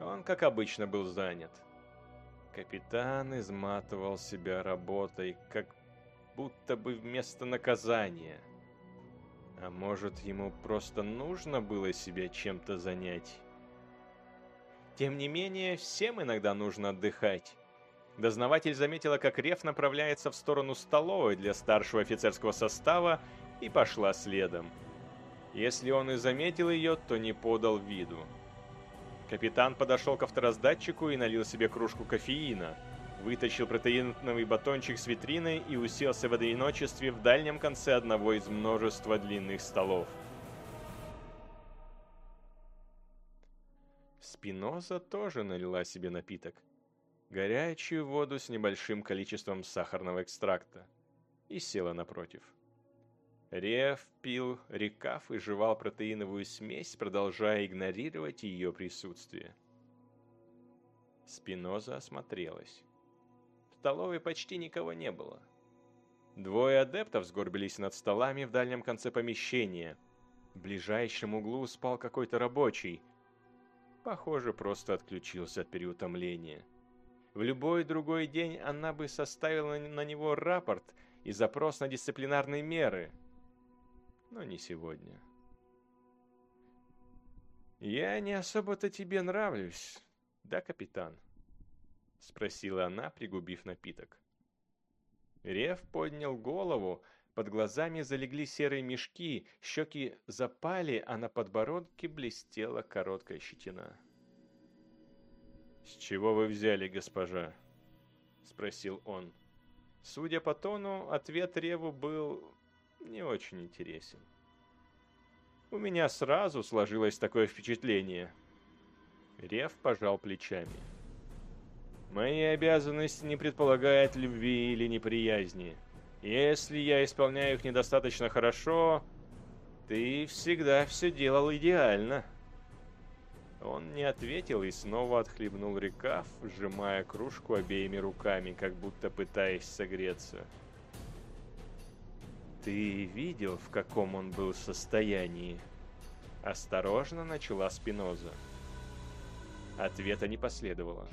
Он, как обычно, был занят. Капитан изматывал себя работой, как будто бы вместо наказания. А может, ему просто нужно было себя чем-то занять? Тем не менее, всем иногда нужно отдыхать. Дознаватель заметила, как Реф направляется в сторону столовой для старшего офицерского состава и пошла следом. Если он и заметил ее, то не подал виду. Капитан подошел к автораздатчику и налил себе кружку кофеина, вытащил протеиновый батончик с витриной и уселся в одиночестве в дальнем конце одного из множества длинных столов. Спиноза тоже налила себе напиток. Горячую воду с небольшим количеством сахарного экстракта. И села напротив. Рев пил рекав и жевал протеиновую смесь, продолжая игнорировать ее присутствие. Спиноза осмотрелась. В столовой почти никого не было. Двое адептов сгорбились над столами в дальнем конце помещения. В ближайшем углу спал какой-то рабочий. Похоже, просто отключился от переутомления. В любой другой день она бы составила на него рапорт и запрос на дисциплинарные меры – но не сегодня. «Я не особо-то тебе нравлюсь, да, капитан?» — спросила она, пригубив напиток. Рев поднял голову, под глазами залегли серые мешки, щеки запали, а на подбородке блестела короткая щетина. «С чего вы взяли, госпожа?» — спросил он. Судя по тону, ответ Реву был не очень интересен. У меня сразу сложилось такое впечатление. Рев пожал плечами. Мои обязанности не предполагают любви или неприязни. Если я исполняю их недостаточно хорошо, ты всегда все делал идеально. Он не ответил и снова отхлебнул рекав, сжимая кружку обеими руками, как будто пытаясь согреться. «Ты видел, в каком он был состоянии?» Осторожно начала Спиноза. Ответа не последовало.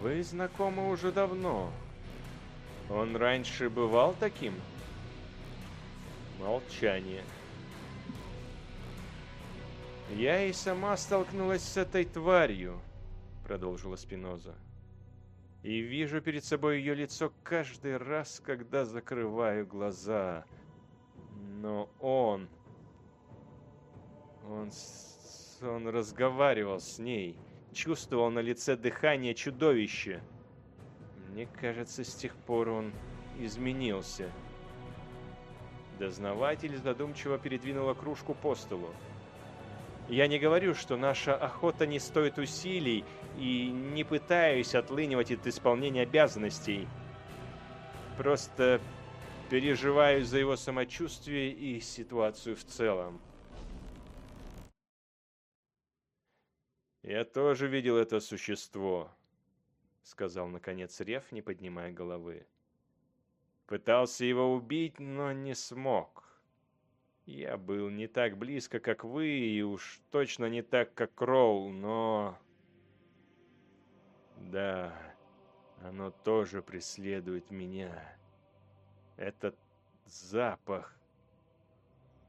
«Вы знакомы уже давно. Он раньше бывал таким?» Молчание. «Я и сама столкнулась с этой тварью», — продолжила Спиноза и вижу перед собой ее лицо каждый раз, когда закрываю глаза. Но он... Он... Он разговаривал с ней, чувствовал на лице дыхание чудовища. Мне кажется, с тех пор он изменился. Дознаватель задумчиво передвинула кружку по столу. Я не говорю, что наша охота не стоит усилий, и не пытаюсь отлынивать от исполнения обязанностей. Просто переживаю за его самочувствие и ситуацию в целом. «Я тоже видел это существо», — сказал наконец Рев, не поднимая головы. «Пытался его убить, но не смог. Я был не так близко, как вы, и уж точно не так, как Кроул, но... Да, оно тоже преследует меня. Этот запах.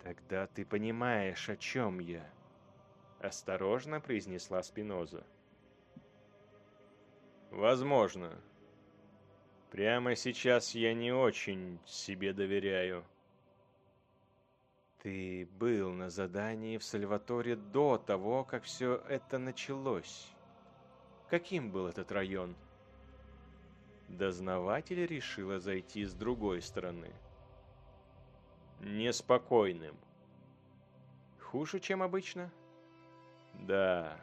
Тогда ты понимаешь, о чем я. Осторожно произнесла Спиноза. Возможно. Прямо сейчас я не очень себе доверяю. Ты был на задании в Сальваторе до того, как все это началось. Каким был этот район? Дознаватель решила зайти с другой стороны. Неспокойным. Хуже, чем обычно? Да.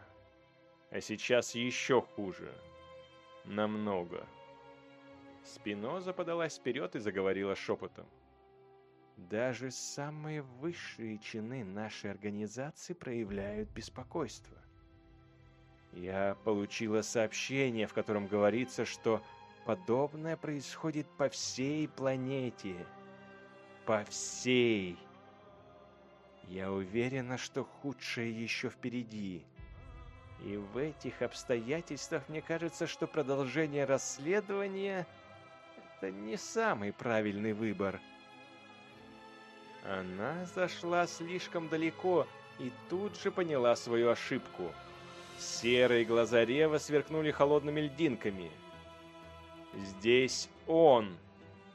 А сейчас еще хуже. Намного. Спиноза подалась вперед и заговорила шепотом. Даже самые высшие чины нашей организации проявляют беспокойство. Я получила сообщение, в котором говорится, что подобное происходит по всей планете. По всей. Я уверена, что худшее еще впереди. И в этих обстоятельствах мне кажется, что продолжение расследования – это не самый правильный выбор. Она зашла слишком далеко и тут же поняла свою ошибку. Серые глаза Рева сверкнули холодными льдинками. «Здесь он,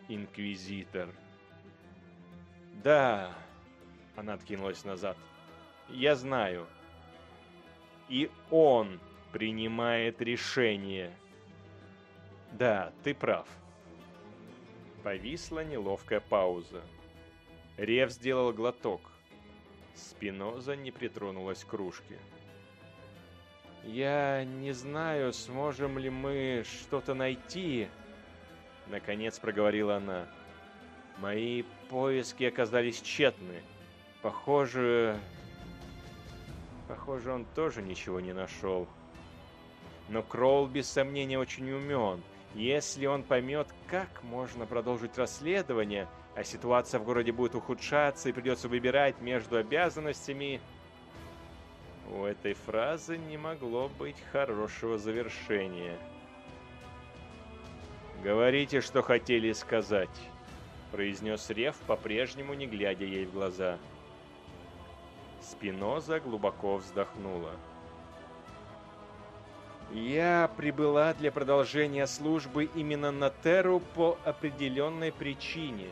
инквизитор». «Да», — она откинулась назад, — «я знаю». И он принимает решение. Да, ты прав. Повисла неловкая пауза. Рев сделал глоток. Спиноза не притронулась к кружке. «Я не знаю, сможем ли мы что-то найти», — наконец проговорила она. «Мои поиски оказались тщетны. Похоже, Похоже, он тоже ничего не нашел. Но Кроул без сомнения очень умен. Если он поймет, как можно продолжить расследование, а ситуация в городе будет ухудшаться и придется выбирать между обязанностями... У этой фразы не могло быть хорошего завершения. «Говорите, что хотели сказать», — произнес Рев, по-прежнему не глядя ей в глаза. Спиноза глубоко вздохнула. Я прибыла для продолжения службы именно на Терру по определенной причине.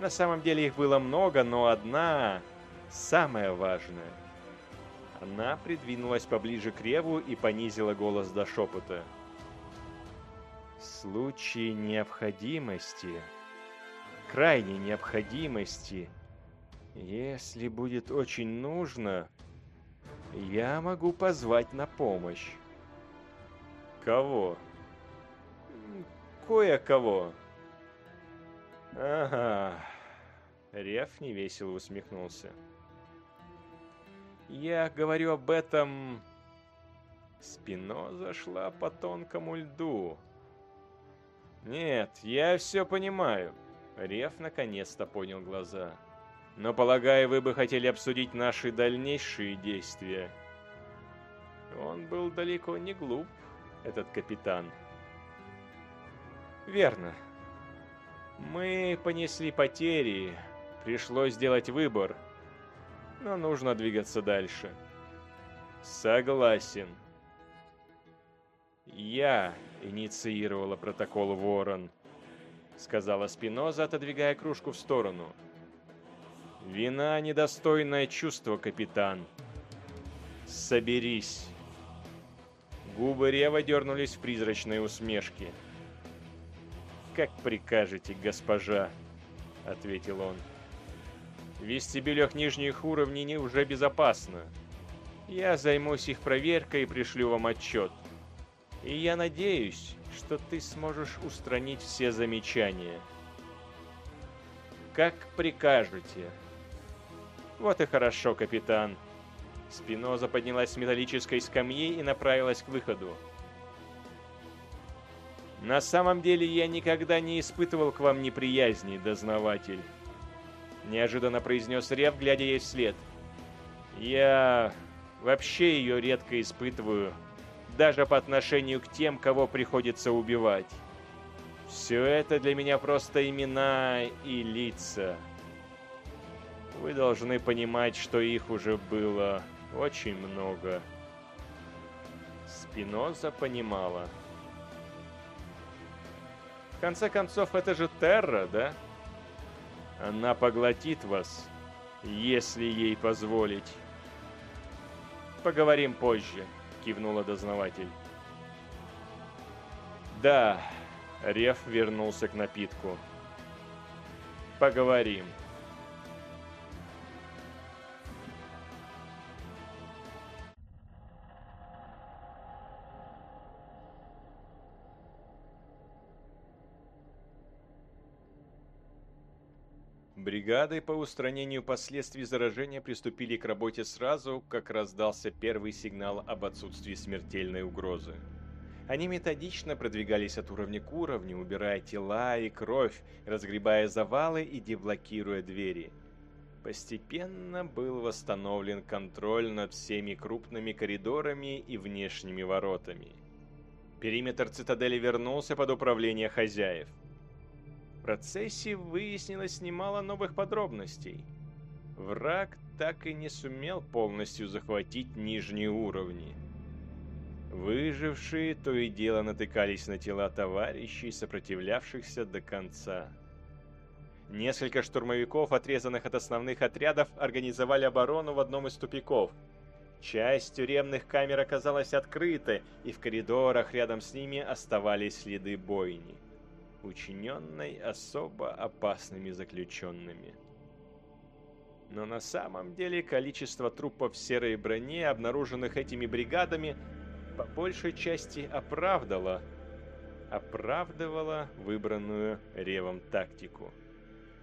На самом деле их было много, но одна, самая важная. Она придвинулась поближе к Реву и понизила голос до шепота. В случае необходимости, крайней необходимости, если будет очень нужно, я могу позвать на помощь. Кого? Кое-кого. Ага. Реф невесело усмехнулся. Я говорю об этом... Спино зашла по тонкому льду. Нет, я все понимаю. Реф наконец-то понял глаза. Но, полагаю, вы бы хотели обсудить наши дальнейшие действия. Он был далеко не глуп, этот капитан. Верно. Мы понесли потери, пришлось сделать выбор, но нужно двигаться дальше. Согласен. Я инициировала протокол Ворон, сказала Спиноза, отодвигая кружку в сторону. Вина — недостойное чувство, капитан. Соберись. Губы Рева дернулись в призрачной усмешке. «Как прикажете, госпожа», — ответил он. «В вестибюлях нижних уровней уже безопасно. Я займусь их проверкой и пришлю вам отчет. И я надеюсь, что ты сможешь устранить все замечания». «Как прикажете», «Вот и хорошо, капитан». Спиноза поднялась с металлической скамьи и направилась к выходу. «На самом деле я никогда не испытывал к вам неприязни, дознаватель», — неожиданно произнес Рев, глядя ей вслед. «Я вообще ее редко испытываю, даже по отношению к тем, кого приходится убивать. Все это для меня просто имена и лица». Вы должны понимать, что их уже было очень много. Спиноза понимала. Конце концов, это же Терра, да? Она поглотит вас, если ей позволить. Поговорим позже, кивнула дознаватель. Да, Реф вернулся к напитку. Поговорим. Бригады по устранению последствий заражения приступили к работе сразу, как раздался первый сигнал об отсутствии смертельной угрозы. Они методично продвигались от уровня к уровню, убирая тела и кровь, разгребая завалы и деблокируя двери. Постепенно был восстановлен контроль над всеми крупными коридорами и внешними воротами. Периметр цитадели вернулся под управление хозяев. Процессе выяснилось немало новых подробностей. Враг так и не сумел полностью захватить нижние уровни. Выжившие то и дело натыкались на тела товарищей, сопротивлявшихся до конца. Несколько штурмовиков, отрезанных от основных отрядов, организовали оборону в одном из тупиков. Часть тюремных камер оказалась открыта, и в коридорах рядом с ними оставались следы бойни, учиненной особо опасными заключенными. Но на самом деле количество трупов в серой броне, обнаруженных этими бригадами, по большей части оправдало, оправдывало выбранную Ревом тактику.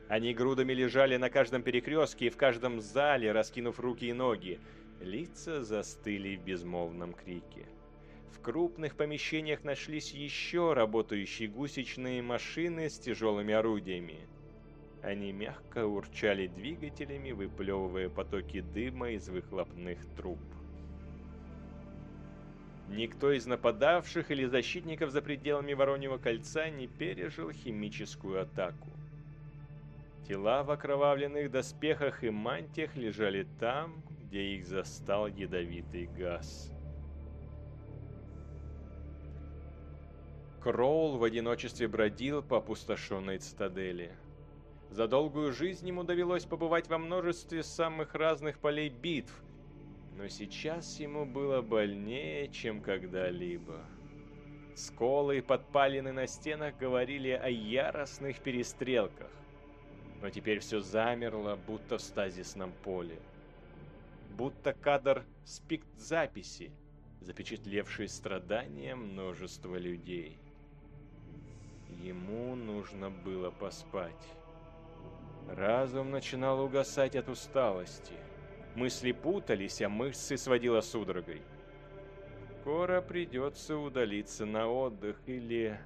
Они грудами лежали на каждом перекрестке и в каждом зале, раскинув руки и ноги. Лица застыли в безмолвном крике. В крупных помещениях нашлись еще работающие гусечные машины с тяжелыми орудиями. Они мягко урчали двигателями, выплевывая потоки дыма из выхлопных труб. Никто из нападавших или защитников за пределами Вороньего кольца не пережил химическую атаку. Тела в окровавленных доспехах и мантиях лежали там, где их застал ядовитый газ. Кроул в одиночестве бродил по опустошенной цитадели. За долгую жизнь ему довелось побывать во множестве самых разных полей битв, но сейчас ему было больнее, чем когда-либо. Сколы и подпалины на стенах говорили о яростных перестрелках но теперь все замерло, будто в стазисном поле. Будто кадр спект-записи, запечатлевший страдания множества людей. Ему нужно было поспать. Разум начинал угасать от усталости. Мысли путались, а мышцы сводило судорогой. Скоро придется удалиться на отдых или...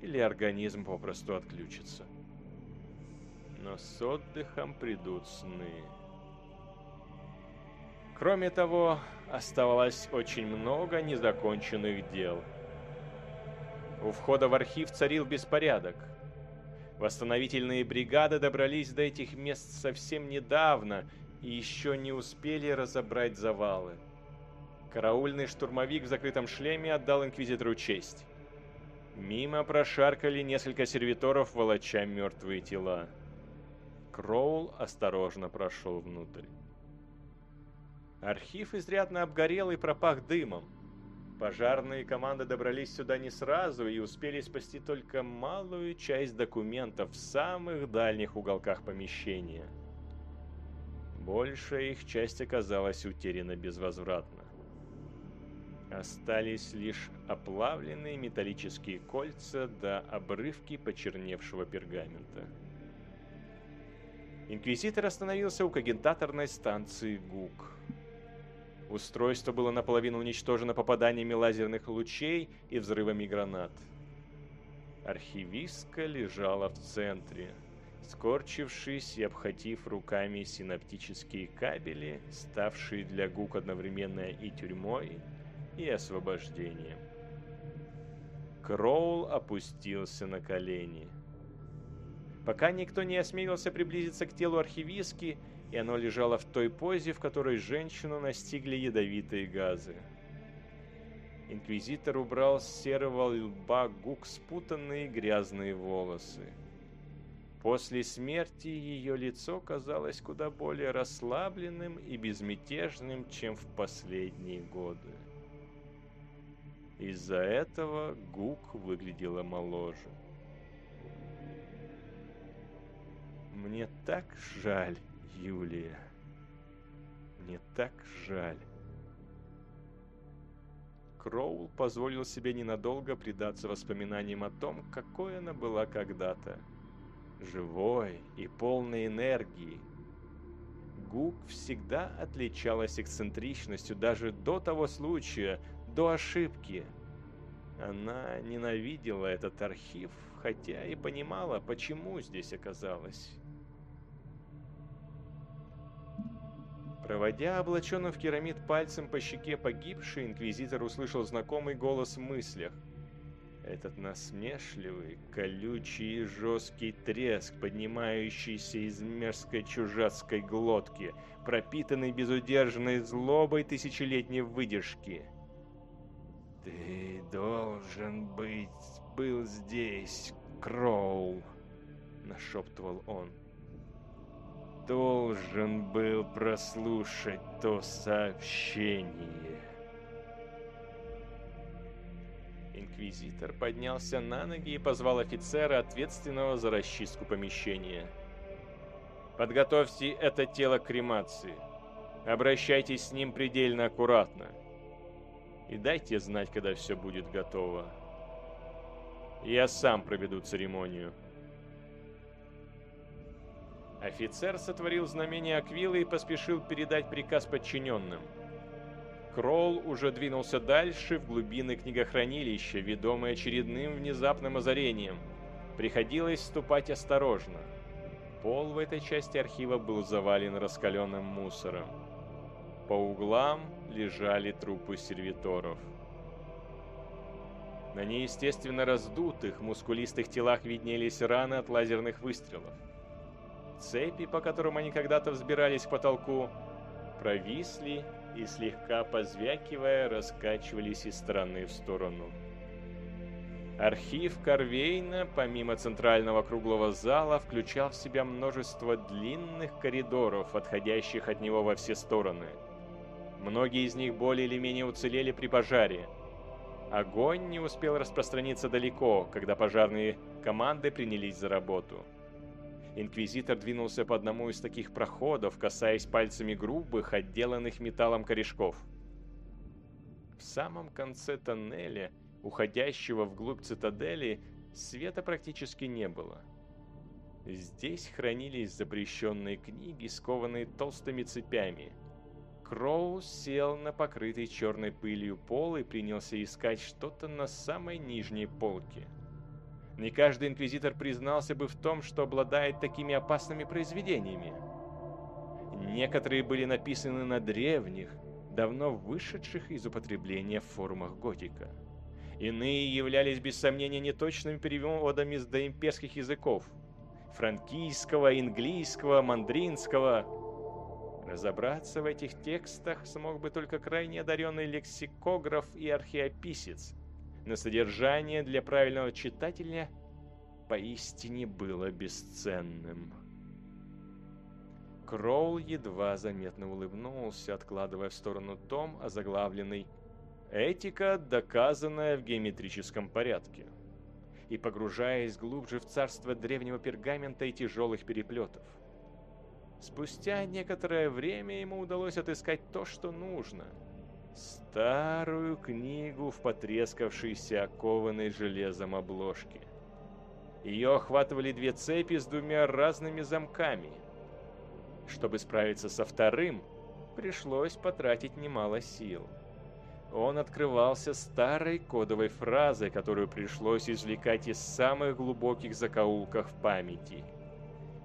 Или организм попросту отключится но с отдыхом придут сны. Кроме того, оставалось очень много незаконченных дел. У входа в архив царил беспорядок. Восстановительные бригады добрались до этих мест совсем недавно и еще не успели разобрать завалы. Караульный штурмовик в закрытом шлеме отдал инквизитору честь. Мимо прошаркали несколько сервиторов, волоча мертвые тела. Кроул осторожно прошел внутрь. Архив изрядно обгорел и пропах дымом. Пожарные команды добрались сюда не сразу и успели спасти только малую часть документов в самых дальних уголках помещения. Большая их часть оказалась утеряна безвозвратно. Остались лишь оплавленные металлические кольца да обрывки почерневшего пергамента. Инквизитор остановился у кагентаторной станции ГУК. Устройство было наполовину уничтожено попаданиями лазерных лучей и взрывами гранат. Архивистка лежала в центре, скорчившись и обхватив руками синаптические кабели, ставшие для ГУК одновременно и тюрьмой, и освобождением. Кроул опустился на колени – пока никто не осмелился приблизиться к телу архивистки, и оно лежало в той позе, в которой женщину настигли ядовитые газы. Инквизитор убрал с серого лба гук спутанные грязные волосы. После смерти ее лицо казалось куда более расслабленным и безмятежным, чем в последние годы. Из-за этого Гук выглядела моложе. Мне так жаль, Юлия. Мне так жаль. Кроул позволил себе ненадолго предаться воспоминаниям о том, какой она была когда-то. Живой и полной энергии. Гук всегда отличалась эксцентричностью даже до того случая, до ошибки. Она ненавидела этот архив, хотя и понимала, почему здесь оказалась. Проводя облаченным в керамид пальцем по щеке погибший, инквизитор услышал знакомый голос в мыслях. Этот насмешливый, колючий и жесткий треск, поднимающийся из мерзкой чужацкой глотки, пропитанный безудержной злобой тысячелетней выдержки. «Ты должен быть был здесь, Кроул», — нашептывал он должен был прослушать то сообщение. Инквизитор поднялся на ноги и позвал офицера, ответственного за расчистку помещения. «Подготовьте это тело к кремации. Обращайтесь с ним предельно аккуратно. И дайте знать, когда все будет готово. Я сам проведу церемонию». Офицер сотворил знамение Аквилы и поспешил передать приказ подчиненным. Кролл уже двинулся дальше, в глубины книгохранилища, ведомый очередным внезапным озарением. Приходилось ступать осторожно. Пол в этой части архива был завален раскаленным мусором. По углам лежали трупы сервиторов. На неестественно раздутых, мускулистых телах виднелись раны от лазерных выстрелов. Цепи, по которым они когда-то взбирались к потолку, провисли и, слегка позвякивая, раскачивались из стороны в сторону. Архив Корвейна, помимо центрального круглого зала, включал в себя множество длинных коридоров, отходящих от него во все стороны. Многие из них более или менее уцелели при пожаре. Огонь не успел распространиться далеко, когда пожарные команды принялись за работу. Инквизитор двинулся по одному из таких проходов, касаясь пальцами грубых, отделанных металлом корешков. В самом конце тоннеля, уходящего вглубь цитадели, света практически не было. Здесь хранились запрещенные книги, скованные толстыми цепями. Кроу сел на покрытый черной пылью пол и принялся искать что-то на самой нижней полке – не каждый инквизитор признался бы в том, что обладает такими опасными произведениями. Некоторые были написаны на древних, давно вышедших из употребления формах готика. Иные являлись без сомнения неточными переводами с доимперских языков – франкийского, английского, мандринского. Разобраться в этих текстах смог бы только крайне одаренный лексикограф и археописец, но содержание для правильного читателя поистине было бесценным. Кроул едва заметно улыбнулся, откладывая в сторону том, озаглавленный «Этика, доказанная в геометрическом порядке», и погружаясь глубже в царство древнего пергамента и тяжелых переплетов. Спустя некоторое время ему удалось отыскать то, что нужно — Старую книгу в потрескавшейся окованной железом обложке. Ее охватывали две цепи с двумя разными замками. Чтобы справиться со вторым, пришлось потратить немало сил. Он открывался старой кодовой фразой, которую пришлось извлекать из самых глубоких закоулков памяти.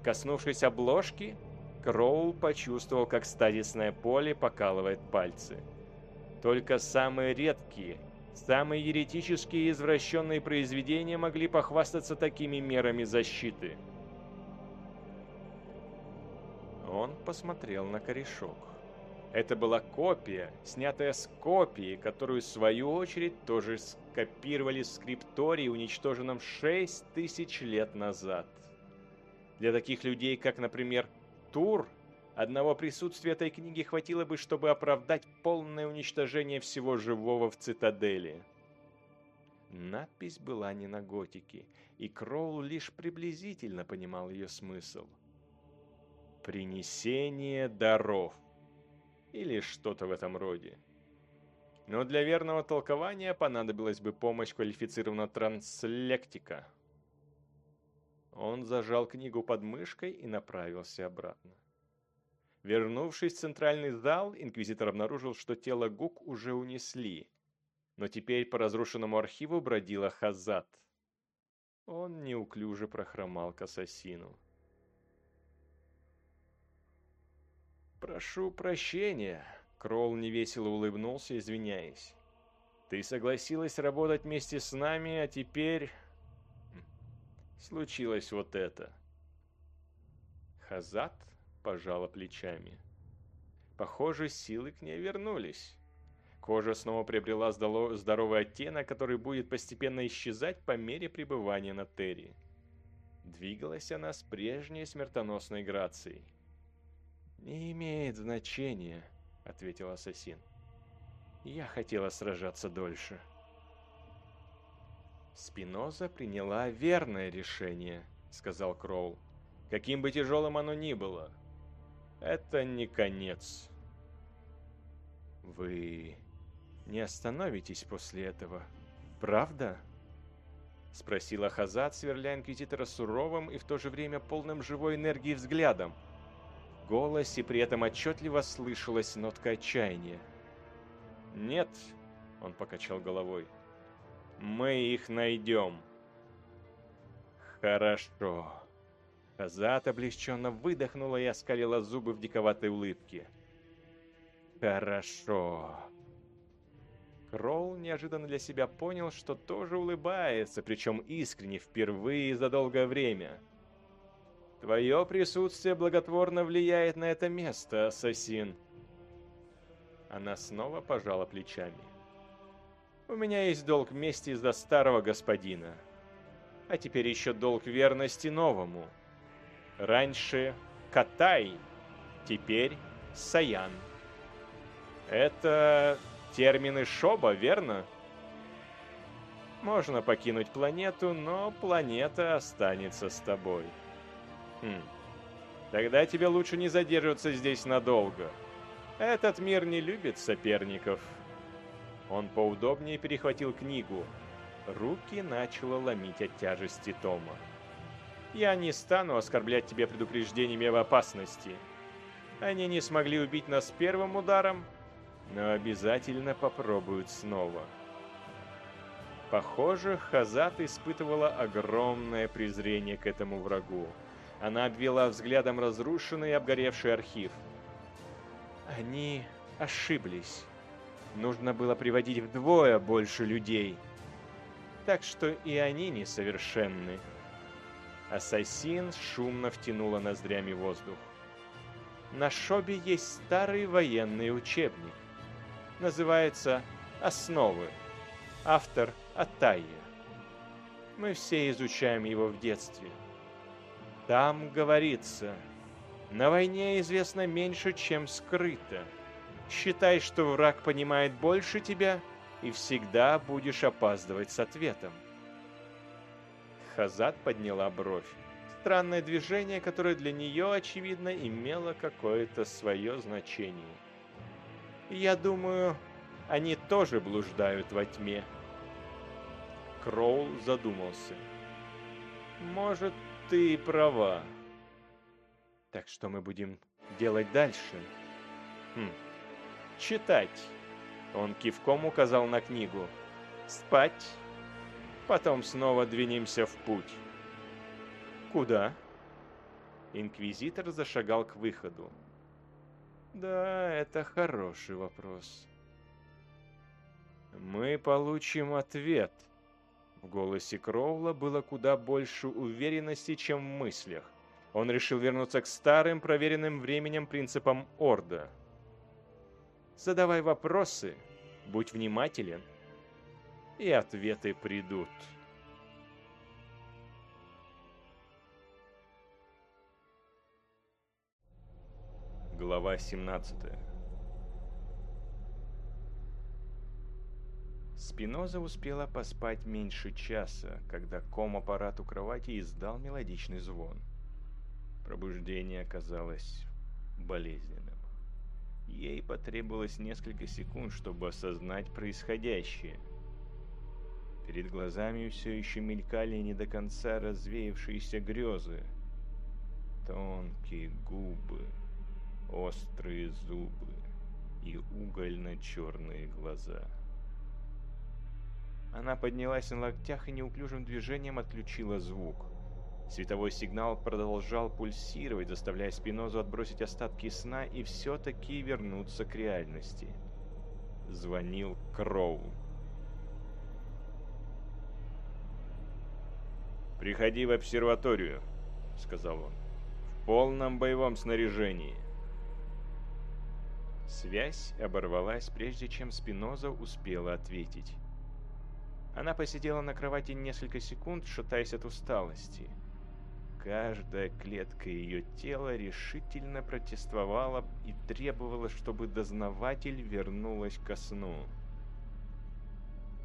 Коснувшись обложки, Кроул почувствовал, как стазисное поле покалывает пальцы. Только самые редкие, самые еретические и извращенные произведения могли похвастаться такими мерами защиты. Он посмотрел на корешок. Это была копия, снятая с копии, которую, в свою очередь, тоже скопировали в скриптории, уничтоженном 6 тысяч лет назад. Для таких людей, как, например, Тур – Одного присутствия этой книги хватило бы, чтобы оправдать полное уничтожение всего живого в цитадели. Надпись была не на готике, и Кроул лишь приблизительно понимал ее смысл. «Принесение даров» или что-то в этом роде. Но для верного толкования понадобилась бы помощь квалифицированного транслектика. Он зажал книгу под мышкой и направился обратно. Вернувшись в центральный зал, инквизитор обнаружил, что тело Гук уже унесли. Но теперь по разрушенному архиву бродила Хазат. Он неуклюже прохромал к ассасину. «Прошу прощения», — Кролл невесело улыбнулся, извиняясь. «Ты согласилась работать вместе с нами, а теперь...» Случилось вот это. Хазат пожала плечами. Похоже, силы к ней вернулись. Кожа снова приобрела здоровый оттенок, который будет постепенно исчезать по мере пребывания на Терри. Двигалась она с прежней смертоносной грацией. «Не имеет значения», — ответил ассасин. «Я хотела сражаться дольше». «Спиноза приняла верное решение», — сказал Кроул. «Каким бы тяжелым оно ни было, это не конец». «Вы не остановитесь после этого, правда?» Спросила Хазат, сверля Инквизитора суровым и в то же время полным живой энергии взглядом. В голосе при этом отчетливо слышалась нотка отчаяния. «Нет», — он покачал головой, — «мы их найдем». «Хорошо». Хазат облегченно выдохнула и оскалила зубы в диковатой улыбке. «Хорошо». Кроул неожиданно для себя понял, что тоже улыбается, причем искренне, впервые за долгое время. «Твое присутствие благотворно влияет на это место, ассасин». Она снова пожала плечами. «У меня есть долг мести за старого господина, а теперь еще долг верности новому. Раньше Катай, теперь Саян. Это термины Шоба, верно? Можно покинуть планету, но планета останется с тобой. Хм. Тогда тебе лучше не задерживаться здесь надолго. Этот мир не любит соперников. Он поудобнее перехватил книгу. Руки начало ломить от тяжести Тома. Я не стану оскорблять тебя предупреждениями об опасности. Они не смогли убить нас первым ударом, но обязательно попробуют снова. Похоже, Хазат испытывала огромное презрение к этому врагу. Она обвела взглядом разрушенный и обгоревший архив. Они ошиблись. Нужно было приводить вдвое больше людей. Так что и они несовершенны. Ассасин шумно втянула ноздрями воздух. На Шобе есть старый военный учебник называется «Основы». Автор Атайя. Мы все изучаем его в детстве. Там говорится, на войне известно меньше, чем скрыто. Считай, что враг понимает больше тебя, и всегда будешь опаздывать с ответом. Хазат подняла бровь. Странное движение, которое для нее, очевидно, имело какое-то свое значение. Я думаю, они тоже блуждают во тьме. Кроул задумался. Может, ты права. Так что мы будем делать дальше? Хм. Читать. Он кивком указал на книгу. Спать. Потом снова двинемся в путь. Куда? Инквизитор зашагал к выходу. Да, это хороший вопрос. Мы получим ответ. В голосе Кроула было куда больше уверенности, чем в мыслях. Он решил вернуться к старым, проверенным временем принципам Орда. Задавай вопросы, будь внимателен, и ответы придут. Глава 17 Спиноза успела поспать меньше часа, когда ком-аппарат у кровати издал мелодичный звон. Пробуждение оказалось болезненным. Ей потребовалось несколько секунд, чтобы осознать происходящее. Перед глазами все еще мелькали не до конца развеявшиеся грезы. Тонкие губы, острые зубы и угольно-черные глаза. Она поднялась на локтях и неуклюжим движением отключила звук. Световой сигнал продолжал пульсировать, заставляя Спинозу отбросить остатки сна и все-таки вернуться к реальности. Звонил Кроу. «Приходи в обсерваторию», — сказал он, — «в полном боевом снаряжении». Связь оборвалась, прежде чем Спиноза успела ответить. Она посидела на кровати несколько секунд, шатаясь от усталости. Каждая клетка ее тела решительно протестовала и требовала, чтобы дознаватель вернулась ко сну.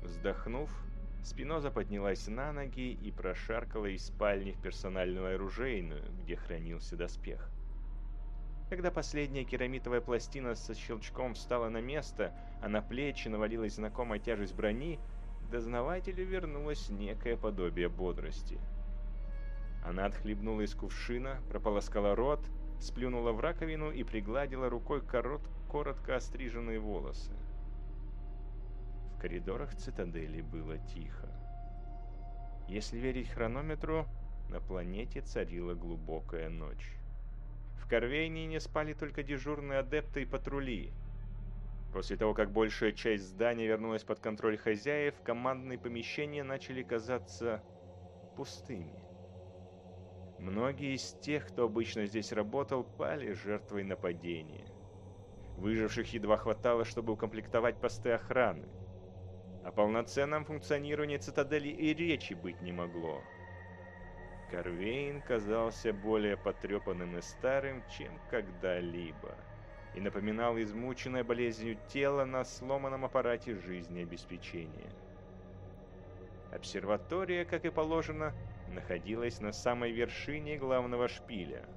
Вздохнув, Спиноза поднялась на ноги и прошаркала из спальни в персональную оружейную, где хранился доспех. Когда последняя керамитовая пластина со щелчком встала на место, а на плечи навалилась знакомая тяжесть брони, дознавателю вернулось некое подобие бодрости. Она отхлебнула из кувшина, прополоскала рот, сплюнула в раковину и пригладила рукой корот, коротко остриженные волосы. В коридорах цитадели было тихо. Если верить хронометру, на планете царила глубокая ночь. В Корвейне не спали только дежурные адепты и патрули. После того, как большая часть здания вернулась под контроль хозяев, командные помещения начали казаться пустыми. Многие из тех, кто обычно здесь работал, пали жертвой нападения. Выживших едва хватало, чтобы укомплектовать посты охраны. О полноценном функционировании цитадели и речи быть не могло. Корвейн казался более потрепанным и старым, чем когда-либо, и напоминал измученное болезнью тело на сломанном аппарате жизнеобеспечения. Обсерватория, как и положено, находилась на самой вершине главного шпиля.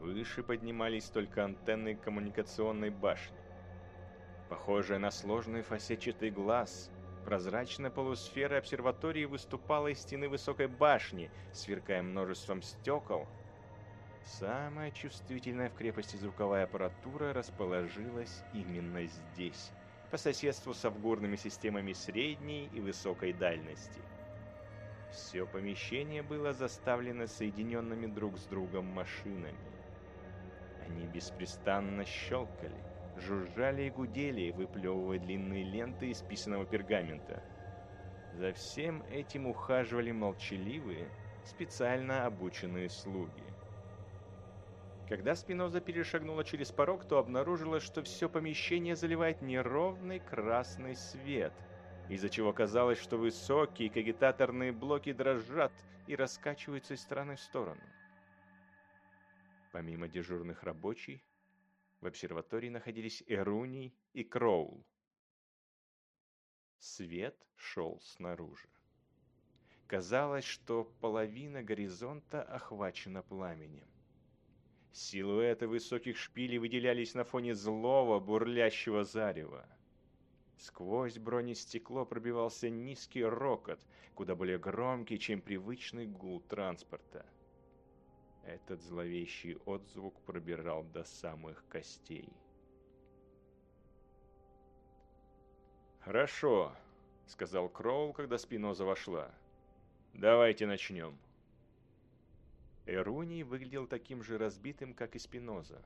Выше поднимались только антенны коммуникационной башни. Похожая на сложный фасетчатый глаз, прозрачная полусфера обсерватории выступала из стены высокой башни, сверкая множеством стекол. Самая чувствительная в крепости звуковая аппаратура расположилась именно здесь, по соседству с авгурными системами средней и высокой дальности. Все помещение было заставлено соединенными друг с другом машинами. Они беспрестанно щелкали, жужжали и гудели, выплевывая длинные ленты из писаного пергамента. За всем этим ухаживали молчаливые, специально обученные слуги. Когда Спиноза перешагнула через порог, то обнаружила, что все помещение заливает неровный красный свет, из-за чего казалось, что высокие кагитаторные блоки дрожат и раскачиваются из стороны в сторону. Помимо дежурных рабочих, в обсерватории находились Эруний и Кроул. Свет шел снаружи. Казалось, что половина горизонта охвачена пламенем. Силуэты высоких шпилей выделялись на фоне злого, бурлящего зарева. Сквозь бронестекло пробивался низкий рокот, куда более громкий, чем привычный гул транспорта. Этот зловещий отзвук пробирал до самых костей. «Хорошо», — сказал Кроул, когда Спиноза вошла. «Давайте начнем». Эруний выглядел таким же разбитым, как и Спиноза.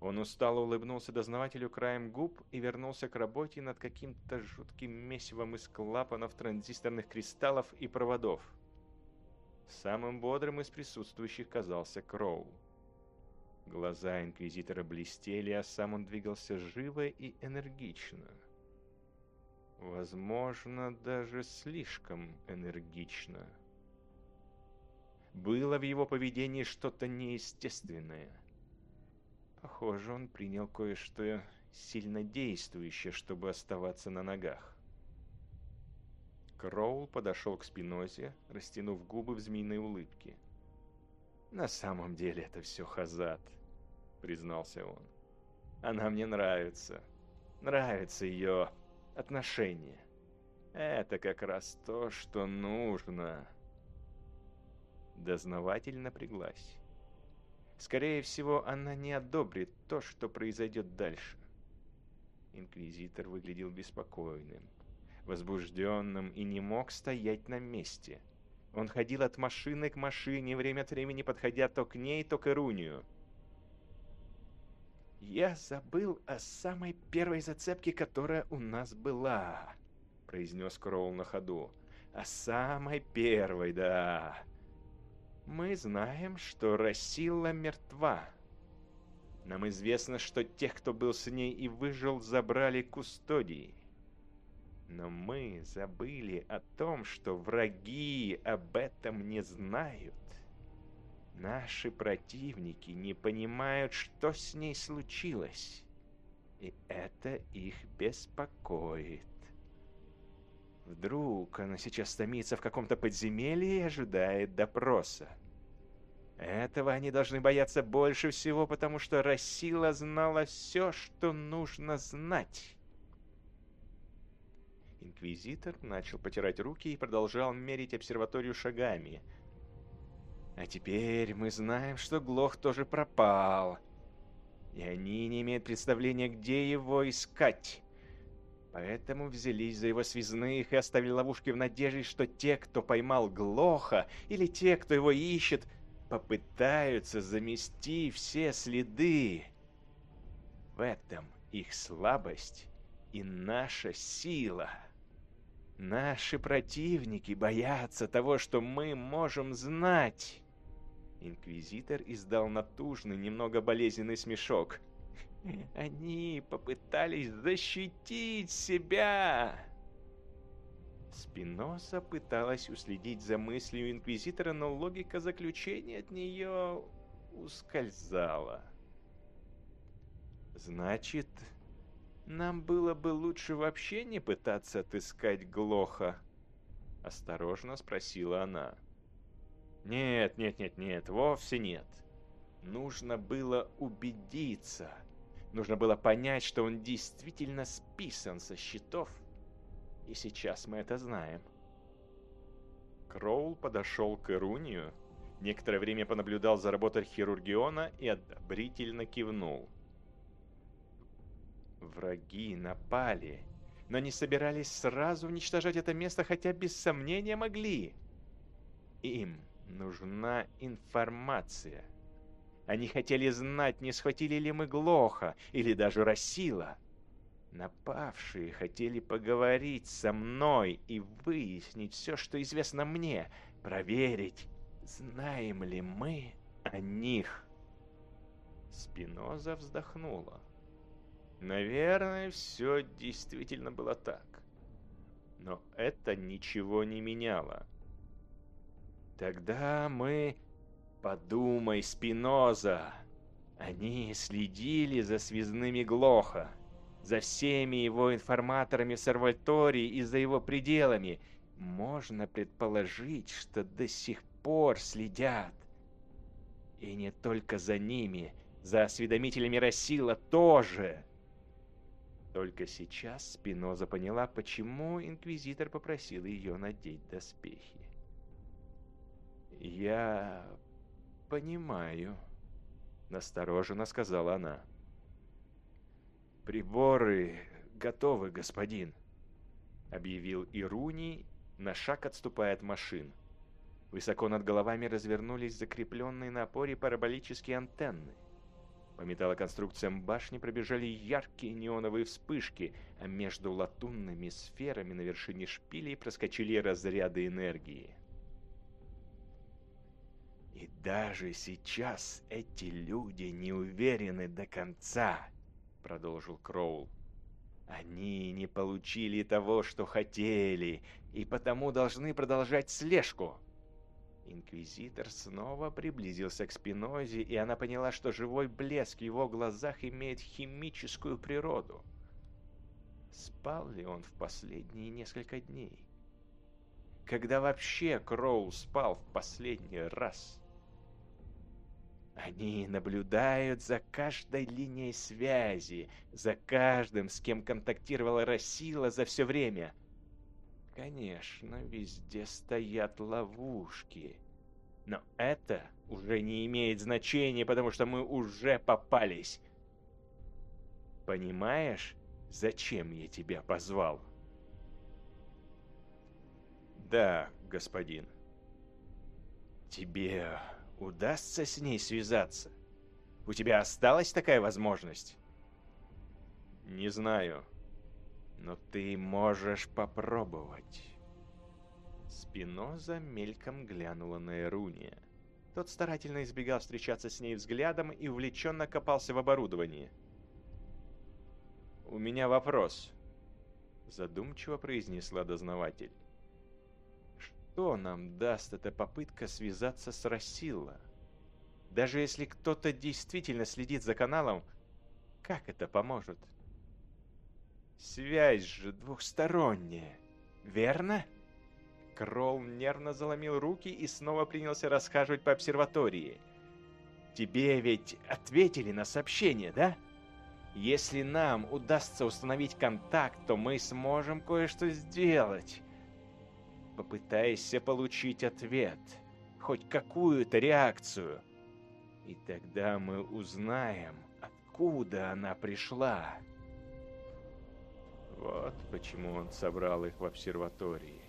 Он устало улыбнулся дознавателю краем губ и вернулся к работе над каким-то жутким месивом из клапанов, транзисторных кристаллов и проводов. Самым бодрым из присутствующих казался Кроу. Глаза Инквизитора блестели, а сам он двигался живо и энергично. Возможно, даже слишком энергично. Было в его поведении что-то неестественное. Похоже, он принял кое-что сильно действующее, чтобы оставаться на ногах. Кроул подошел к Спинозе, растянув губы в змеиной улыбке. «На самом деле это все Хазат», — признался он. «Она мне нравится. Нравится ее отношение. Это как раз то, что нужно». Дознаватель напряглась. Скорее всего, она не одобрит то, что произойдет дальше. Инквизитор выглядел беспокойным возбужденным и не мог стоять на месте. Он ходил от машины к машине, время от времени подходя то к ней, то к Ирунию. «Я забыл о самой первой зацепке, которая у нас была», — произнес Кроул на ходу. «О самой первой, да. Мы знаем, что Расилла мертва. Нам известно, что тех, кто был с ней и выжил, забрали кустодии. Но мы забыли о том, что враги об этом не знают. Наши противники не понимают, что с ней случилось. И это их беспокоит. Вдруг она сейчас томится в каком-то подземелье и ожидает допроса. Этого они должны бояться больше всего, потому что Рассила знала все, что нужно знать. Инквизитор начал потирать руки и продолжал мерить обсерваторию шагами. А теперь мы знаем, что Глох тоже пропал. И они не имеют представления, где его искать. Поэтому взялись за его связных и оставили ловушки в надежде, что те, кто поймал Глоха, или те, кто его ищет, попытаются замести все следы. В этом их слабость и наша сила. Наши противники боятся того, что мы можем знать. Инквизитор издал натужный, немного болезненный смешок. Они попытались защитить себя. Спиноза пыталась уследить за мыслью Инквизитора, но логика заключения от нее ускользала. Значит, нам было бы лучше вообще не пытаться отыскать Глоха. Осторожно спросила она. Нет, нет, нет, нет, вовсе нет. Нужно было убедиться. Нужно было понять, что он действительно списан со счетов. И сейчас мы это знаем. Кроул подошел к Ирунию, некоторое время понаблюдал за работой Хирургиона и одобрительно кивнул. Враги напали, но не собирались сразу уничтожать это место, хотя без сомнения могли. Им нужна информация. Они хотели знать, не схватили ли мы Глоха или даже Расила. Напавшие хотели поговорить со мной и выяснить все, что известно мне, проверить, знаем ли мы о них. Спиноза вздохнула. Наверное, все действительно было так. Но это ничего не меняло. Тогда мы... Подумай, Спиноза. Они следили за связными Глоха, за всеми его информаторами в Сарвальтории и за его пределами. Можно предположить, что до сих пор следят. И не только за ними, за осведомителями Рассила тоже. Только сейчас Спиноза поняла, почему Инквизитор попросил ее надеть доспехи. «Я понимаю», — настороженно сказала она. «Приборы готовы, господин», — объявил Ируни, на шаг отступая от машин. Высоко над головами развернулись закрепленные на опоре параболические антенны. По металлоконструкциям башни пробежали яркие неоновые вспышки, а между латунными сферами на вершине шпилей проскочили разряды энергии. И даже сейчас эти люди не уверены до конца, продолжил Кроул. Они не получили того, что хотели, и потому должны продолжать слежку. Инквизитор снова приблизился к Спинозе, и она поняла, что живой блеск в его глазах имеет химическую природу. Спал ли он в последние несколько дней? Когда вообще Кроу спал в последний раз? Они наблюдают за каждой линией связи, за каждым, с кем контактировала Рассила за все время. Конечно, везде стоят ловушки. Но это уже не имеет значения, потому что мы уже попались. Понимаешь, зачем я тебя позвал? Да, господин. Тебе удастся с ней связаться? У тебя осталась такая возможность? Не знаю, но ты можешь попробовать. Спиноза мельком глянула на Эруния. Тот старательно избегал встречаться с ней взглядом и увлеченно копался в оборудовании. «У меня вопрос», — задумчиво произнесла дознаватель. «Что нам даст эта попытка связаться с Рассилла? Даже если кто-то действительно следит за каналом, как это поможет?» «Связь же двухсторонняя, верно?» Кролл нервно заломил руки и снова принялся расхаживать по обсерватории. «Тебе ведь ответили на сообщение, да? Если нам удастся установить контакт, то мы сможем кое-что сделать. Попытайся получить ответ, хоть какую-то реакцию. И тогда мы узнаем, откуда она пришла». Вот почему он собрал их в обсерватории.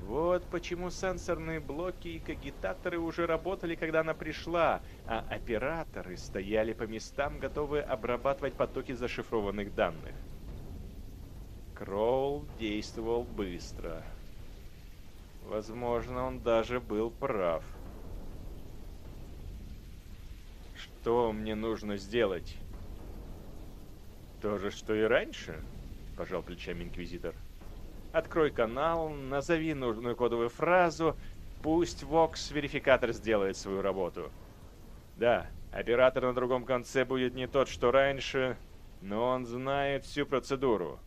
Вот почему сенсорные блоки и кагитаторы уже работали, когда она пришла, а операторы стояли по местам, готовые обрабатывать потоки зашифрованных данных. Кроул действовал быстро. Возможно, он даже был прав. Что мне нужно сделать? То же, что и раньше? Пожал плечами Инквизитор. Открой канал, назови нужную кодовую фразу, пусть Vox-верификатор сделает свою работу. Да, оператор на другом конце будет не тот, что раньше, но он знает всю процедуру.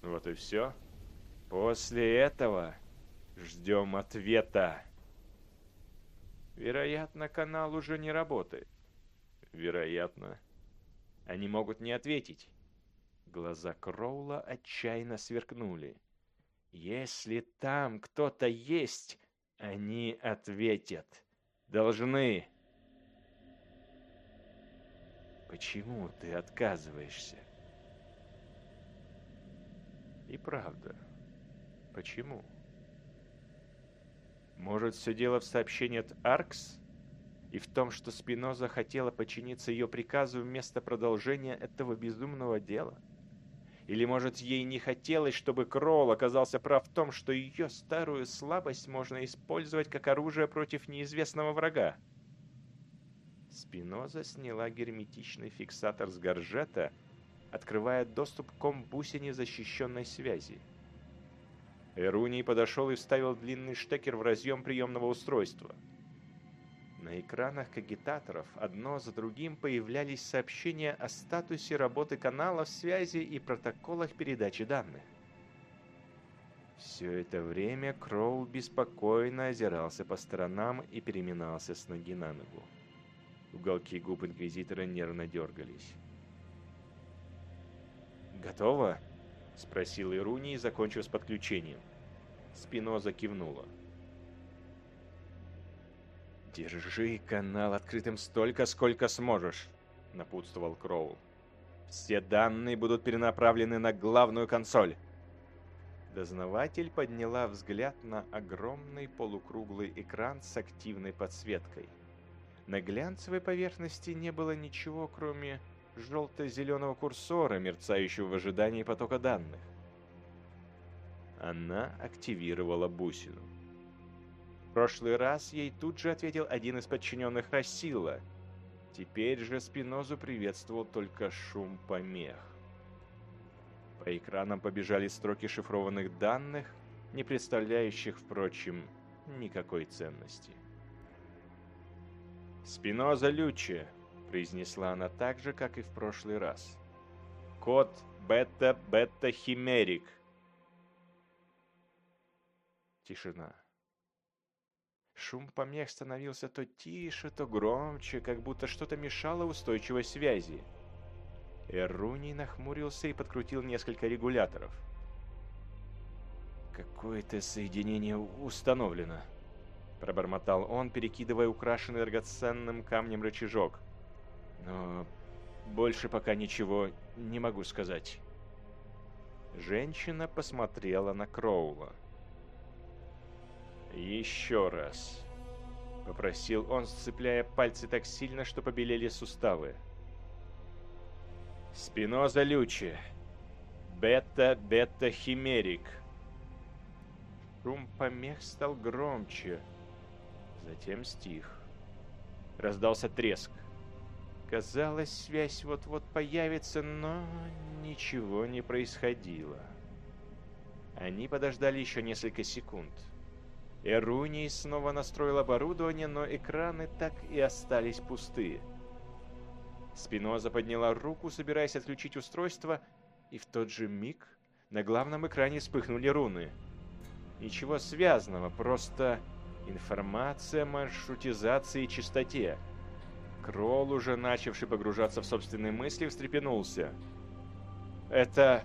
Вот и все. После этого ждем ответа. Вероятно, канал уже не работает. Вероятно. Они могут не ответить. Глаза Кроула отчаянно сверкнули. «Если там кто-то есть, они ответят. Должны!» «Почему ты отказываешься?» «И правда, почему?» «Может, все дело в сообщении от Аркс?» и в том, что Спиноза хотела подчиниться ее приказу вместо продолжения этого безумного дела? Или, может, ей не хотелось, чтобы Кролл оказался прав в том, что ее старую слабость можно использовать как оружие против неизвестного врага? Спиноза сняла герметичный фиксатор с горжета, открывая доступ к комбусине защищенной связи. Эруний подошел и вставил длинный штекер в разъем приемного устройства – на экранах кагитаторов одно за другим появлялись сообщения о статусе работы каналов связи и протоколах передачи данных. Все это время Кроул беспокойно озирался по сторонам и переминался с ноги на ногу. Уголки губ Инквизитора нервно дергались. «Готово?» — спросил Ируний, закончив с подключением. Спиноза кивнула. «Держи канал открытым столько, сколько сможешь», — напутствовал Кроул. «Все данные будут перенаправлены на главную консоль». Дознаватель подняла взгляд на огромный полукруглый экран с активной подсветкой. На глянцевой поверхности не было ничего, кроме желто-зеленого курсора, мерцающего в ожидании потока данных. Она активировала бусину. Прошлый раз ей тут же ответил один из подчиненных Рассила. Теперь же Спинозу приветствовал только шум помех. По экранам побежали строки шифрованных данных, не представляющих, впрочем, никакой ценности. «Спиноза Лючи», — произнесла она так же, как и в прошлый раз. «Код бета-бета-химерик». Тишина. Шум помех становился то тише, то громче, как будто что-то мешало устойчивой связи. Эруний нахмурился и подкрутил несколько регуляторов. «Какое-то соединение установлено», — пробормотал он, перекидывая украшенный драгоценным камнем рычажок. «Но больше пока ничего не могу сказать». Женщина посмотрела на Кроула. «Еще раз. — попросил он, сцепляя пальцы так сильно, что побелели суставы. «Спиноза Лючи. Бета-бета-химерик». Шум помех стал громче, затем стих. Раздался треск. Казалось, связь вот-вот появится, но ничего не происходило. Они подождали еще несколько секунд. Эруний снова настроил оборудование, но экраны так и остались пустые. Спиноза подняла руку, собираясь отключить устройство, и в тот же миг на главном экране вспыхнули руны. Ничего связанного, просто информация о маршрутизации и чистоте. Кролл, уже начавший погружаться в собственные мысли, встрепенулся. «Это...»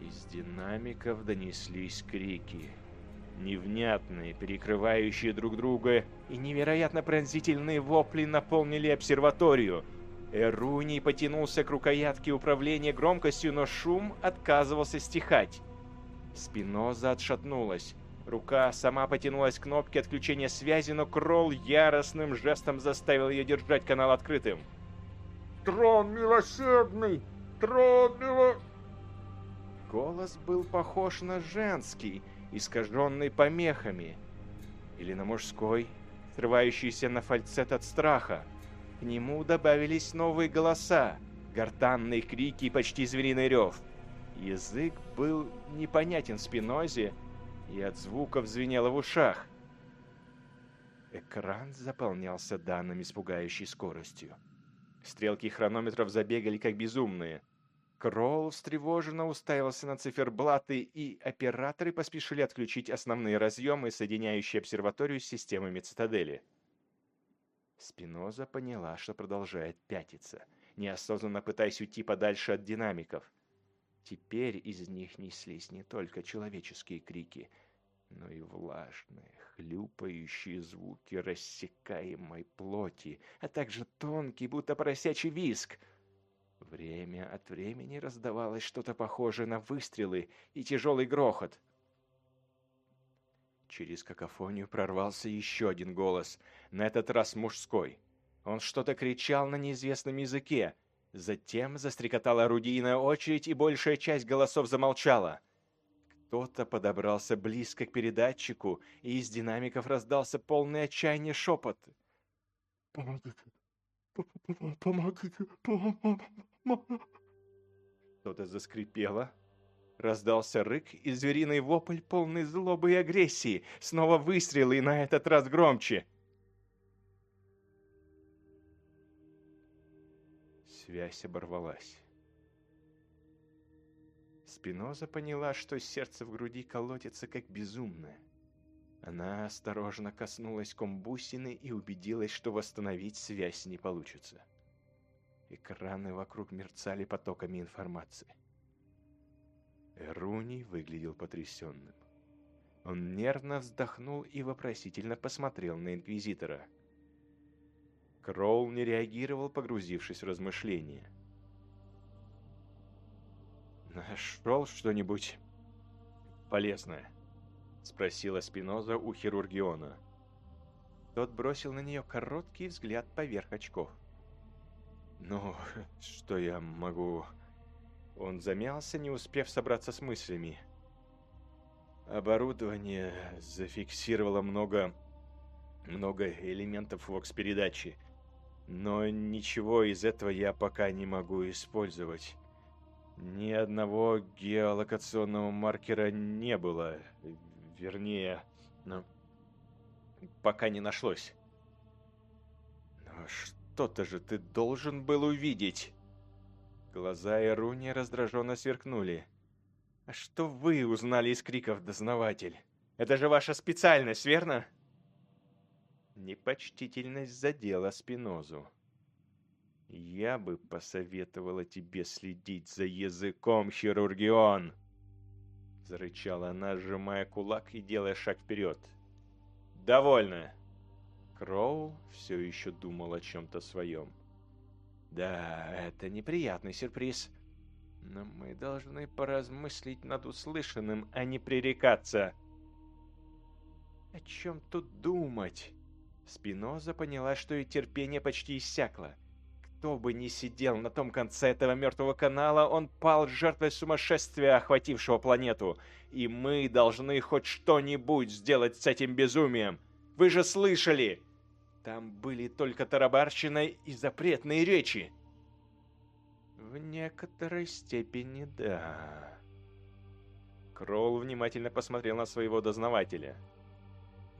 Из динамиков донеслись крики. Невнятные, перекрывающие друг друга, и невероятно пронзительные вопли наполнили обсерваторию. Эруний потянулся к рукоятке управления громкостью, но шум отказывался стихать. Спиноза отшатнулась. Рука сама потянулась к кнопке отключения связи, но Кролл яростным жестом заставил ее держать канал открытым. «Трон милосердный! Трон мило...» Голос был похож на женский, искаженный помехами, или на мужской, срывающийся на фальцет от страха. К нему добавились новые голоса, гортанные крики и почти звериный рев. Язык был непонятен Спинозе, и от звуков звенело в ушах. Экран заполнялся данными с пугающей скоростью. Стрелки хронометров забегали как безумные. Кролл встревоженно уставился на циферблаты, и операторы поспешили отключить основные разъемы, соединяющие обсерваторию с системами цитадели. Спиноза поняла, что продолжает пятиться, неосознанно пытаясь уйти подальше от динамиков. Теперь из них неслись не только человеческие крики, но и влажные, хлюпающие звуки рассекаемой плоти, а также тонкий, будто поросячий виск — Время от времени раздавалось что-то похожее на выстрелы и тяжелый грохот. Через какофонию прорвался еще один голос, на этот раз мужской. Он что-то кричал на неизвестном языке. Затем застрекотала орудийная очередь, и большая часть голосов замолчала. Кто-то подобрался близко к передатчику, и из динамиков раздался полный отчаяния шепот. «Помогите! Помогите! Помогите!» Что-то заскрипело. Раздался рык и звериный вопль, полный злобы и агрессии. Снова выстрелы, и на этот раз громче. Связь оборвалась. Спиноза поняла, что сердце в груди колотится как безумное. Она осторожно коснулась комбусины и убедилась, что восстановить связь не получится. Экраны вокруг мерцали потоками информации. Эруни выглядел потрясенным. Он нервно вздохнул и вопросительно посмотрел на Инквизитора. Кроул не реагировал, погрузившись в размышления. «Нашел что-нибудь полезное?» — спросила Спиноза у хирургиона. Тот бросил на нее короткий взгляд поверх очков. «Ну, что я могу...» Он замялся, не успев собраться с мыслями. Оборудование зафиксировало много... много элементов вокс-передачи. Но ничего из этого я пока не могу использовать. Ни одного геолокационного маркера не было. Вернее, ну, пока не нашлось. Но что-то же ты должен был увидеть. Глаза Ируни раздраженно сверкнули. «А что вы узнали из криков, дознаватель? Это же ваша специальность, верно?» Непочтительность задела Спинозу. «Я бы посоветовала тебе следить за языком, хирургион!» Зарычала она, сжимая кулак и делая шаг вперед. «Довольно!» Кроу все еще думал о чем-то своем. «Да, это неприятный сюрприз. Но мы должны поразмыслить над услышанным, а не пререкаться». О чем тут думать? Спиноза поняла, что и терпение почти иссякло. Кто бы ни сидел на том конце этого мертвого канала, он пал жертвой сумасшествия, охватившего планету. И мы должны хоть что-нибудь сделать с этим безумием. Вы же слышали! Там были только тарабарщина и запретные речи. В некоторой степени да. Кролл внимательно посмотрел на своего дознавателя.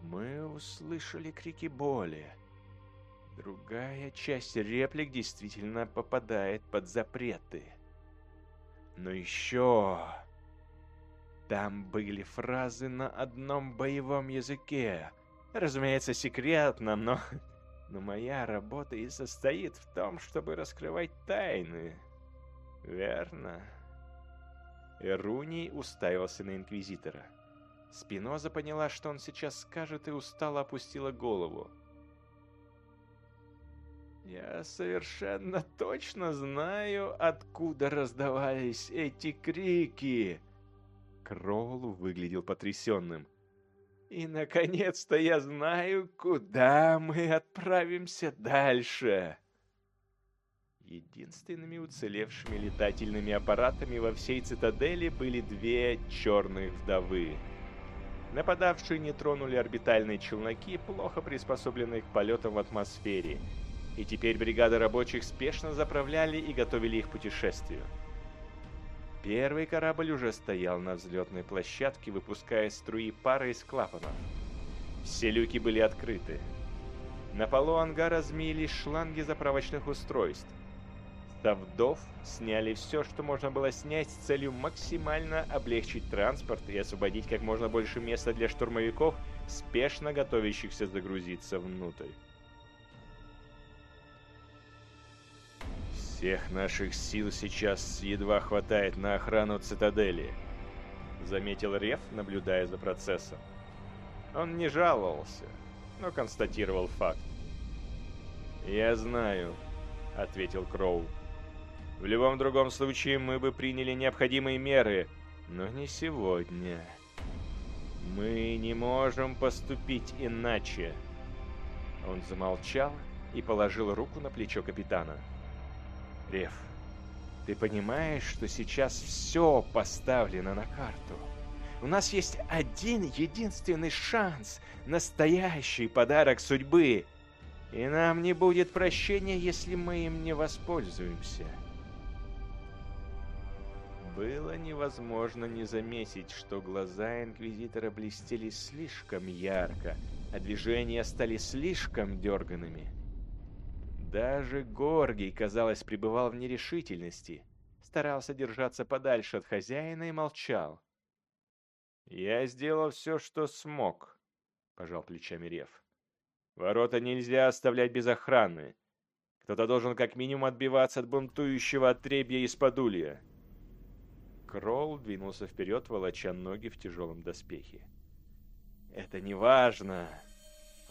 Мы услышали крики боли. Другая часть реплик действительно попадает под запреты. Но еще... Там были фразы на одном боевом языке. Разумеется, секретно, но... Но моя работа и состоит в том, чтобы раскрывать тайны. Верно. Эруний уставился на Инквизитора. Спиноза поняла, что он сейчас скажет, и устало опустила голову. «Я совершенно точно знаю, откуда раздавались эти крики!» Кроул выглядел потрясенным. «И, наконец-то, я знаю, куда мы отправимся дальше!» Единственными уцелевшими летательными аппаратами во всей цитадели были две черных вдовы. Нападавшие не тронули орбитальные челноки, плохо приспособленные к полетам в атмосфере, и теперь бригады рабочих спешно заправляли и готовили их путешествию. Первый корабль уже стоял на взлетной площадке, выпуская струи пара из клапанов. Все люки были открыты. На полу ангара змеились шланги заправочных устройств. Тавдов сняли все, что можно было снять с целью максимально облегчить транспорт и освободить как можно больше места для штурмовиков, спешно готовящихся загрузиться внутрь. Всех наших сил сейчас едва хватает на охрану цитадели, заметил Рев, наблюдая за процессом. Он не жаловался, но констатировал факт. «Я знаю», — ответил Кроу. В любом другом случае мы бы приняли необходимые меры, но не сегодня. Мы не можем поступить иначе. Он замолчал и положил руку на плечо капитана. Рев, ты понимаешь, что сейчас все поставлено на карту? У нас есть один единственный шанс, настоящий подарок судьбы. И нам не будет прощения, если мы им не воспользуемся. Было невозможно не заметить, что глаза Инквизитора блестели слишком ярко, а движения стали слишком дерганными. Даже Горгий, казалось, пребывал в нерешительности, старался держаться подальше от хозяина и молчал. «Я сделал все, что смог», — пожал плечами Рев. «Ворота нельзя оставлять без охраны. Кто-то должен как минимум отбиваться от бунтующего отребья из подулья. Кролл двинулся вперед, волоча ноги в тяжелом доспехе. «Это не важно!»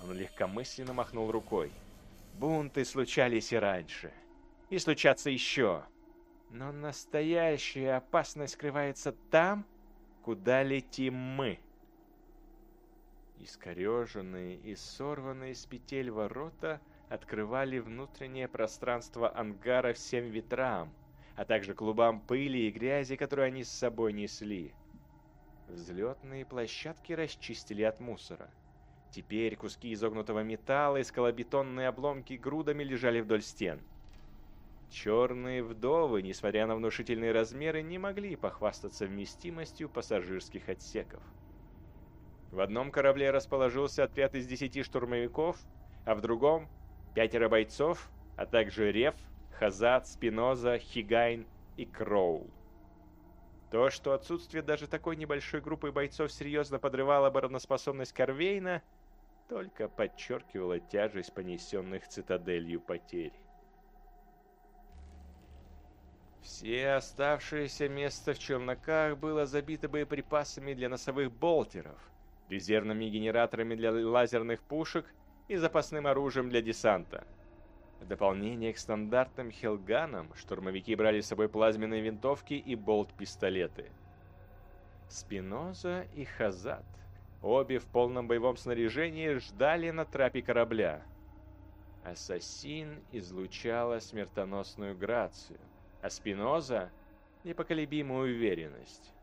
Он легкомысленно махнул рукой. «Бунты случались и раньше. И случатся еще. Но настоящая опасность скрывается там, куда летим мы». Искореженные и сорванные с петель ворота открывали внутреннее пространство ангара всем ветрам, а также клубам пыли и грязи, которую они с собой несли. Взлетные площадки расчистили от мусора. Теперь куски изогнутого металла и скалобетонные обломки грудами лежали вдоль стен. Черные вдовы, несмотря на внушительные размеры, не могли похвастаться вместимостью пассажирских отсеков. В одном корабле расположился отряд из десяти штурмовиков, а в другом — пятеро бойцов, а также рев Хазат, Спиноза, Хигайн и Кроул. То, что отсутствие даже такой небольшой группы бойцов серьезно подрывало обороноспособность Корвейна, только подчеркивало тяжесть понесенных цитаделью потерь. Все оставшееся место в челноках было забито боеприпасами для носовых болтеров, резервными генераторами для лазерных пушек и запасным оружием для десанта. В дополнение к стандартным хелганам, штурмовики брали с собой плазменные винтовки и болт-пистолеты. Спиноза и Хазат Обе в полном боевом снаряжении ждали на трапе корабля. Ассасин излучала смертоносную грацию, а Спиноза — непоколебимую уверенность.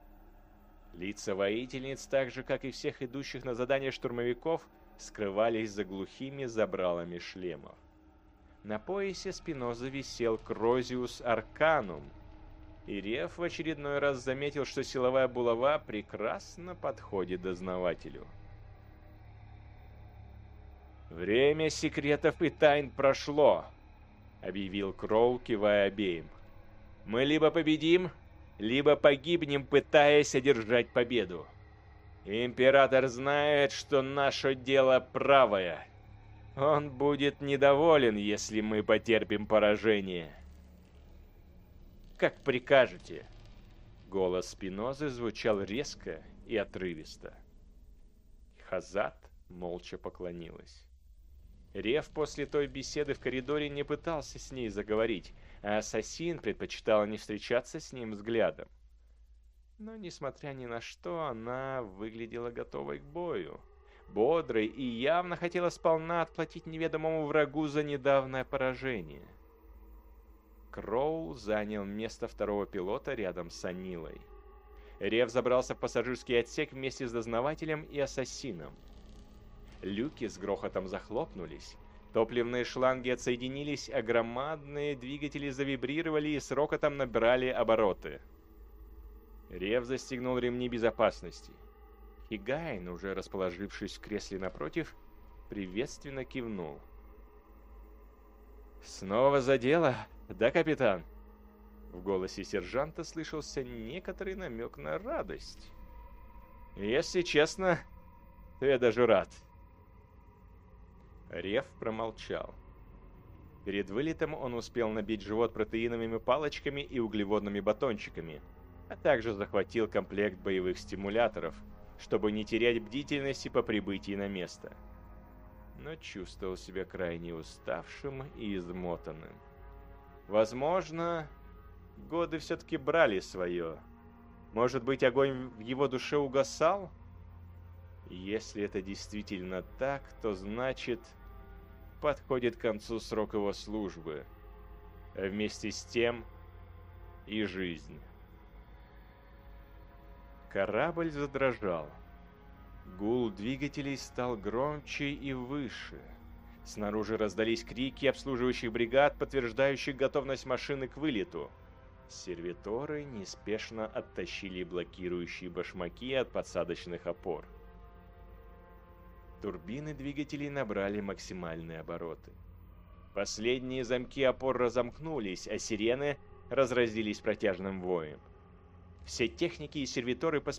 Лица воительниц, так же, как и всех идущих на задание штурмовиков, скрывались за глухими забралами шлемов. На поясе Спиноза висел Крозиус Арканум, и Рев в очередной раз заметил, что силовая булава прекрасно подходит дознавателю. «Время секретов и тайн прошло», — объявил Кроу, кивая обеим. «Мы либо победим, либо погибнем, пытаясь одержать победу. Император знает, что наше дело правое. Он будет недоволен, если мы потерпим поражение». «Как прикажете». Голос Спинозы звучал резко и отрывисто. Хазат молча поклонилась. Рев после той беседы в коридоре не пытался с ней заговорить, а ассасин предпочитал не встречаться с ним взглядом. Но, несмотря ни на что, она выглядела готовой к бою. Бодрой и явно хотела сполна отплатить неведомому врагу за недавнее поражение. Кроул занял место второго пилота рядом с Анилой. Рев забрался в пассажирский отсек вместе с дознавателем и ассасином. Люки с грохотом захлопнулись. Топливные шланги отсоединились, а громадные двигатели завибрировали и с рокотом набирали обороты. Рев застегнул ремни безопасности. Хигайн, уже расположившись в кресле напротив, приветственно кивнул. «Снова за дело, да, капитан?» В голосе сержанта слышался некоторый намек на радость. «Если честно, то я даже рад». Рев промолчал. Перед вылетом он успел набить живот протеиновыми палочками и углеводными батончиками, а также захватил комплект боевых стимуляторов, чтобы не терять бдительности по прибытии на место. Но чувствовал себя крайне уставшим и измотанным. Возможно, годы все-таки брали свое. Может быть, огонь в его душе угасал? Если это действительно так, то значит подходит к концу срок его службы, а вместе с тем и жизнь. Корабль задрожал. Гул двигателей стал громче и выше. Снаружи раздались крики обслуживающих бригад, подтверждающих готовность машины к вылету. Сервиторы неспешно оттащили блокирующие башмаки от подсадочных опор. Турбины двигателей набрали максимальные обороты. Последние замки опор разомкнулись, а сирены разразились протяжным воем. Все техники и сервиторы поспешили